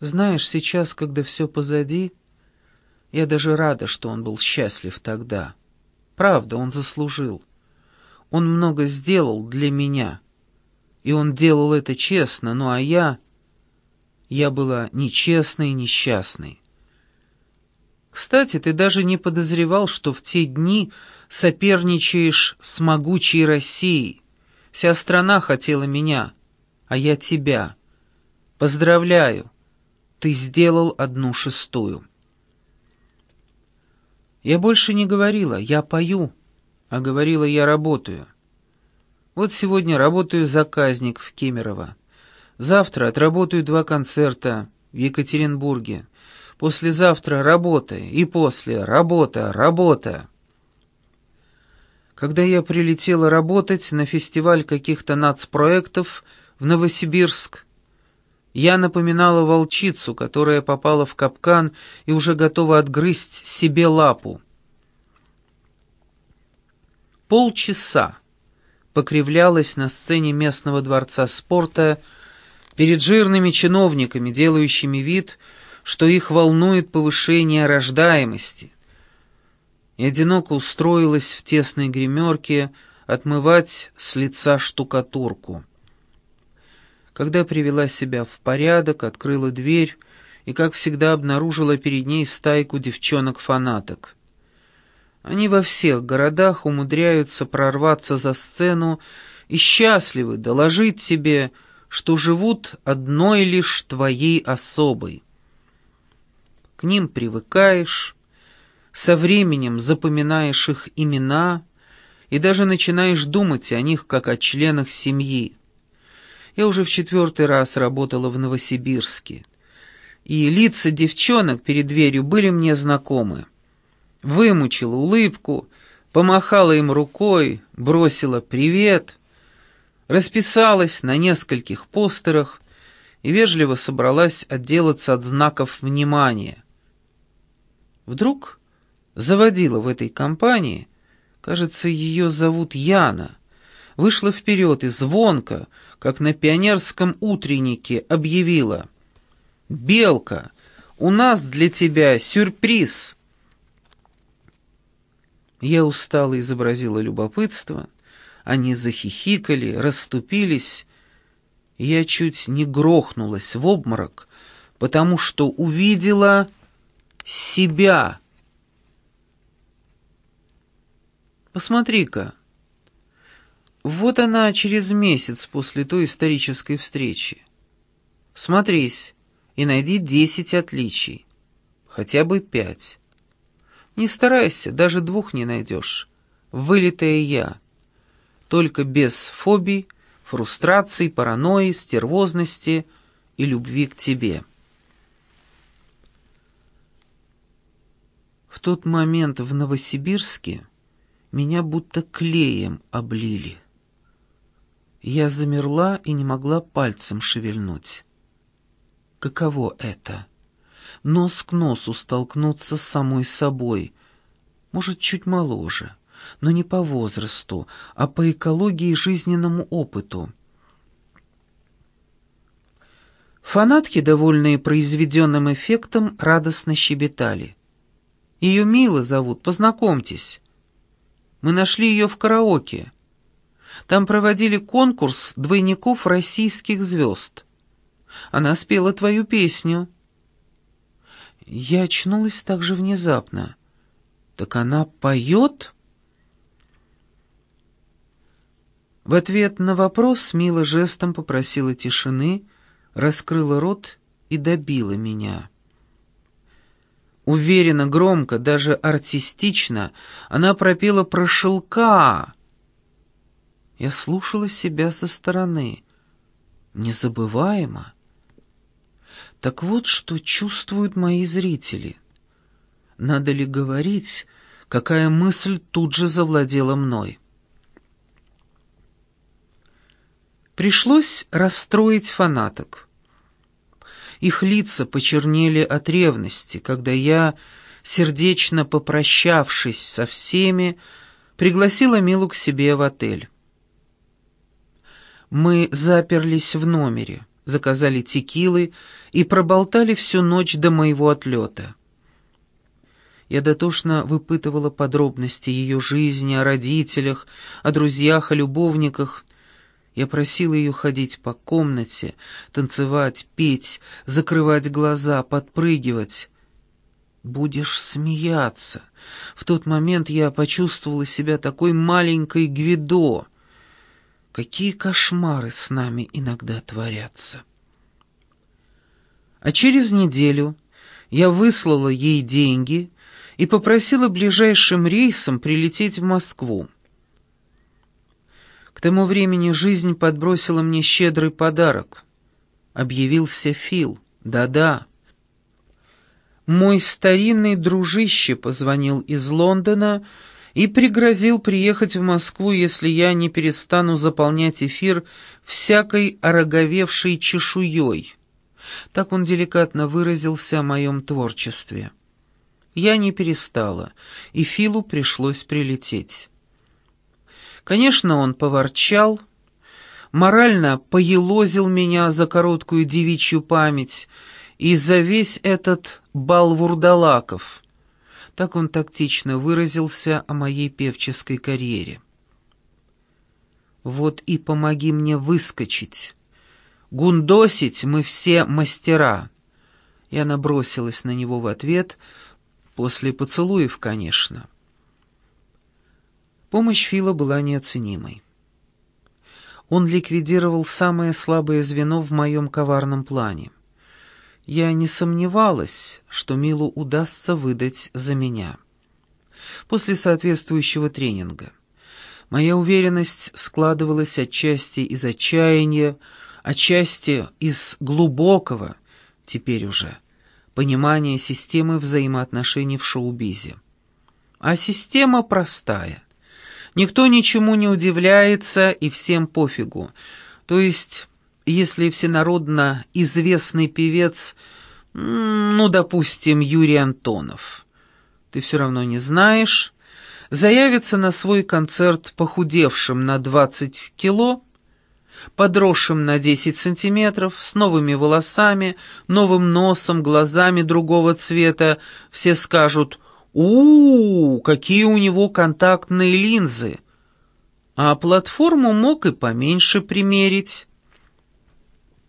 Знаешь, сейчас, когда все позади, я даже рада, что он был счастлив тогда. Правда, он заслужил. Он много сделал для меня. И он делал это честно, ну а я... Я была нечестной и несчастной. Кстати, ты даже не подозревал, что в те дни соперничаешь с могучей Россией. Вся страна хотела меня, а я тебя. Поздравляю, ты сделал одну шестую. Я больше не говорила, я пою, а говорила, я работаю. Вот сегодня работаю заказник в Кемерово. Завтра отработаю два концерта в Екатеринбурге. Послезавтра работа, и после работа, работа. Когда я прилетела работать на фестиваль каких-то нацпроектов в Новосибирск, я напоминала волчицу, которая попала в капкан и уже готова отгрызть себе лапу. Полчаса покривлялась на сцене местного дворца спорта перед жирными чиновниками, делающими вид, что их волнует повышение рождаемости, и одиноко устроилась в тесной гримерке отмывать с лица штукатурку. Когда привела себя в порядок, открыла дверь и, как всегда, обнаружила перед ней стайку девчонок-фанаток. Они во всех городах умудряются прорваться за сцену и счастливы доложить тебе, что живут одной лишь твоей особой. К ним привыкаешь, со временем запоминаешь их имена и даже начинаешь думать о них как о членах семьи. Я уже в четвертый раз работала в Новосибирске, и лица девчонок перед дверью были мне знакомы. Вымучила улыбку, помахала им рукой, бросила «привет», расписалась на нескольких постерах и вежливо собралась отделаться от знаков внимания. Вдруг заводила в этой компании, кажется, ее зовут Яна, вышла вперед и звонко, как на пионерском утреннике, объявила «Белка, у нас для тебя сюрприз!» Я устало изобразила любопытство, они захихикали, расступились, я чуть не грохнулась в обморок, потому что увидела себя. Посмотри-ка, вот она через месяц после той исторической встречи. Смотрись и найди десять отличий, хотя бы пять. Не старайся, даже двух не найдешь. Вылитая я только без фобий, фрустраций, паранойи, стервозности и любви к тебе. В тот момент в Новосибирске меня будто клеем облили. Я замерла и не могла пальцем шевельнуть. Каково это? Нос к носу столкнуться с самой собой, может, чуть моложе но не по возрасту, а по экологии и жизненному опыту. Фанатки, довольные произведенным эффектом, радостно щебетали. «Ее Мила зовут, познакомьтесь. Мы нашли ее в караоке. Там проводили конкурс двойников российских звезд. Она спела твою песню». Я очнулась так же внезапно. «Так она поет?» В ответ на вопрос Мила жестом попросила тишины, раскрыла рот и добила меня. Уверенно, громко, даже артистично она пропела про шелка. Я слушала себя со стороны. Незабываемо. Так вот, что чувствуют мои зрители. Надо ли говорить, какая мысль тут же завладела мной? Пришлось расстроить фанаток. Их лица почернели от ревности, когда я, сердечно попрощавшись со всеми, пригласила Милу к себе в отель. Мы заперлись в номере. заказали текилы и проболтали всю ночь до моего отлета. Я дотошно выпытывала подробности ее жизни, о родителях, о друзьях, о любовниках. Я просила ее ходить по комнате, танцевать, петь, закрывать глаза, подпрыгивать. «Будешь смеяться!» В тот момент я почувствовала себя такой маленькой Гвидо. Какие кошмары с нами иногда творятся. А через неделю я выслала ей деньги и попросила ближайшим рейсом прилететь в Москву. К тому времени жизнь подбросила мне щедрый подарок. Объявился Фил. Да-да. Мой старинный дружище позвонил из Лондона и пригрозил приехать в Москву, если я не перестану заполнять эфир всякой ороговевшей чешуей. Так он деликатно выразился о моем творчестве. Я не перестала, и Филу пришлось прилететь. Конечно, он поворчал, морально поелозил меня за короткую девичью память и за весь этот бал вурдалаков. Так он тактично выразился о моей певческой карьере. «Вот и помоги мне выскочить. Гундосить мы все мастера». Я набросилась на него в ответ — После поцелуев, конечно. Помощь Фила была неоценимой. Он ликвидировал самое слабое звено в моем коварном плане. Я не сомневалась, что Милу удастся выдать за меня. После соответствующего тренинга моя уверенность складывалась отчасти из отчаяния, отчасти из глубокого, теперь уже, понимание системы взаимоотношений в шоу-бизе. А система простая. Никто ничему не удивляется и всем пофигу. То есть, если всенародно известный певец, ну, допустим, Юрий Антонов, ты все равно не знаешь, заявится на свой концерт похудевшим на 20 кило, подросшим на 10 сантиметров, с новыми волосами, новым носом, глазами другого цвета, все скажут у, -у, какие у него контактные линзы!» А платформу мог и поменьше примерить.